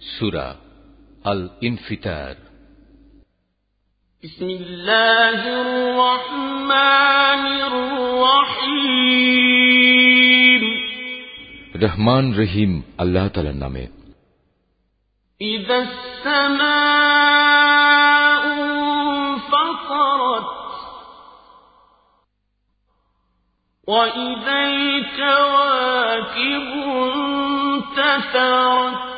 سورة الانفطار بسم الله الرحمن الرحيم رحمان رحيم الله تعالى نامه إذا السماء انفطرت وإذا الكواكب انتثرت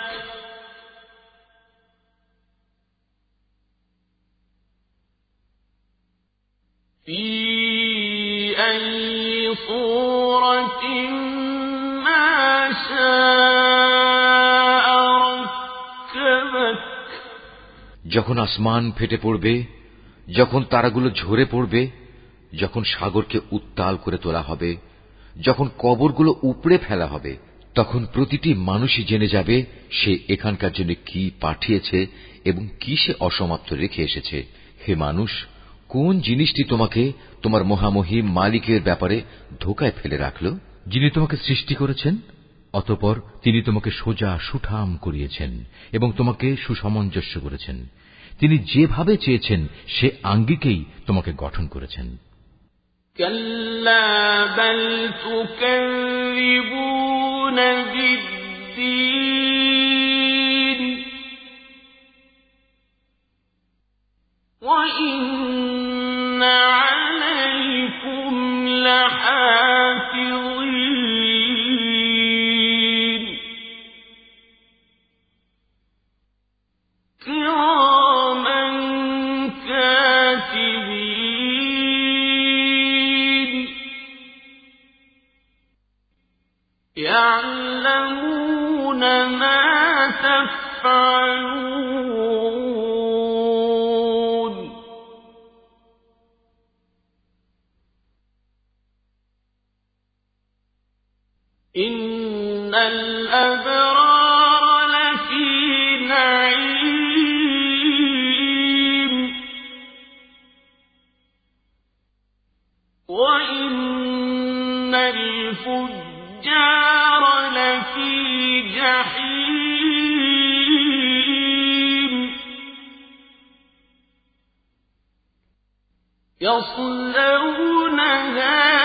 যখন আসমান ফেটে পড়বে যখন তারাগুলো ঝরে পড়বে যখন সাগরকে উত্তাল করে তোলা হবে যখন কবরগুলো উপড়ে ফেলা হবে তখন প্রতিটি মানুষই জেনে যাবে সে এখানকার জন্য কি পাঠিয়েছে এবং কি সে অসমাপ্ত রেখে এসেছে হে মানুষ কোন জিনিসটি তোমাকে তোমার মহামহিম মালিকের ব্যাপারে ধোকায় ফেলে রাখল যিনি তোমাকে সৃষ্টি করেছেন অতপর তিনি তোমাকে সোজা সুঠাম করিয়েছেন এবং তোমাকে সুসামঞ্জস্য করেছেন তিনি যেভাবে চেয়েছেন সে আঙ্গিকেই তোমাকে গঠন করেছেন وإن عليكم لحافظين كراما كاتبين يعلمون ما تفعلون إن الأبرار لفي نعيم وإن الفجار لفي جحيم يصلونها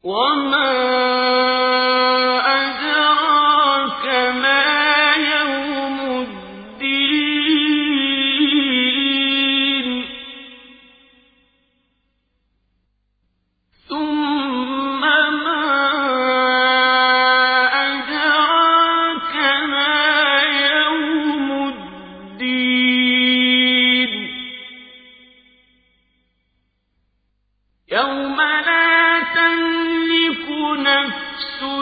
我们。না একই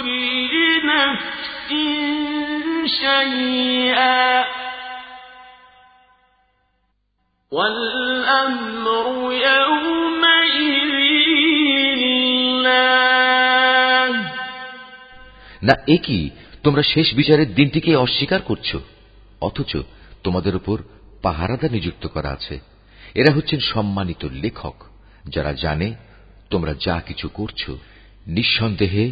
তোমরা শেষ বিচারের দিনটিকে অস্বীকার করছো অথচ তোমাদের উপর পাহারাদা নিযুক্ত করা আছে এরা হচ্ছেন সম্মানিত লেখক যারা জানে তোমরা যা কিছু করছো নিঃসন্দেহে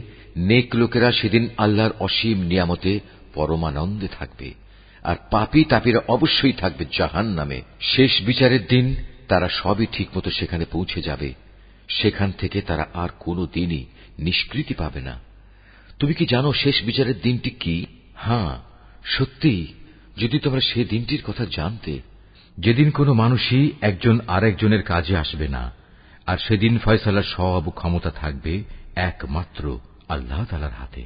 নেক লোকেরা সেদিন আল্লাহর অসীম নিয়ামতে পরমানন্দে থাকবে আর পাপি তাপিরা অবশ্যই থাকবে জাহান নামে শেষ বিচারের দিন তারা সবই ঠিকমতো সেখানে পৌঁছে যাবে সেখান থেকে তারা আর কোনো দিনই নিষ্কৃতি পাবে না তুমি কি জানো শেষ বিচারের দিনটি কি হ্যাঁ সত্যি যদি তোমরা সে দিনটির কথা জানতে যেদিন কোনো মানুষই একজন আরেকজনের কাজে আসবে না আর সেদিন ফয়সালার সব ক্ষমতা থাকবে একমাত্র আল্লাহ তালার হাতে